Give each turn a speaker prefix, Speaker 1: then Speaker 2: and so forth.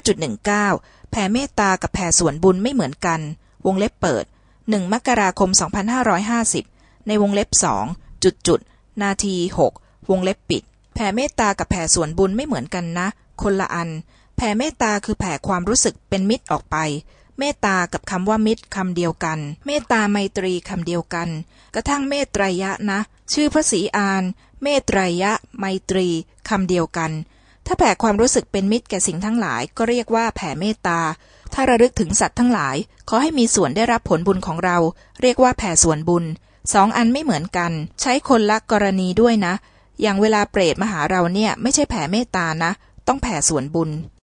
Speaker 1: 5.19 แผ่เมตตากับแผ่ส่วนบุญไม่เหมือนกัน วงเล็บเปิด 1 มกราคม 2550 ในวงเล็บสองจุดจุดนาที 6 วงเล็บปิด แผ่เมตตากับแผ่ส่วนบุญไม่เหมือนกันนะ คนละอัน แผ่เมตตาคือแผ่ความรู้สึกเป็นมิตรออกไป เมตตากับคำว่ามิตรคำเดียวกัน เมตตาไมตรีคำเดียวกัน กระทั่งเมตไตรยะนะ ชื่อพระศรีอาน เมตไตรยะไมตรีคำเดียวกัน ถ้าแผ่ความรู้สึกเป็นมิตรแก่สิ่งทั้งหลาย ก็เรียกว่าแผ่เมตตา ถ้าระลึกถึงสัตว์ทั้งหลาย ขอให้มีส่วนได้รับผลบุญของเรา เรียกว่าแผ่ส่วนบุญ สองอันไม่เหมือนกัน ใช้คนละกรณีด้วยนะ อย่างเวลาเปรตมาหาเราเนี่ย ไม่ใช่แผ่เมตตานะ ต้องแผ่ส่วนบุญ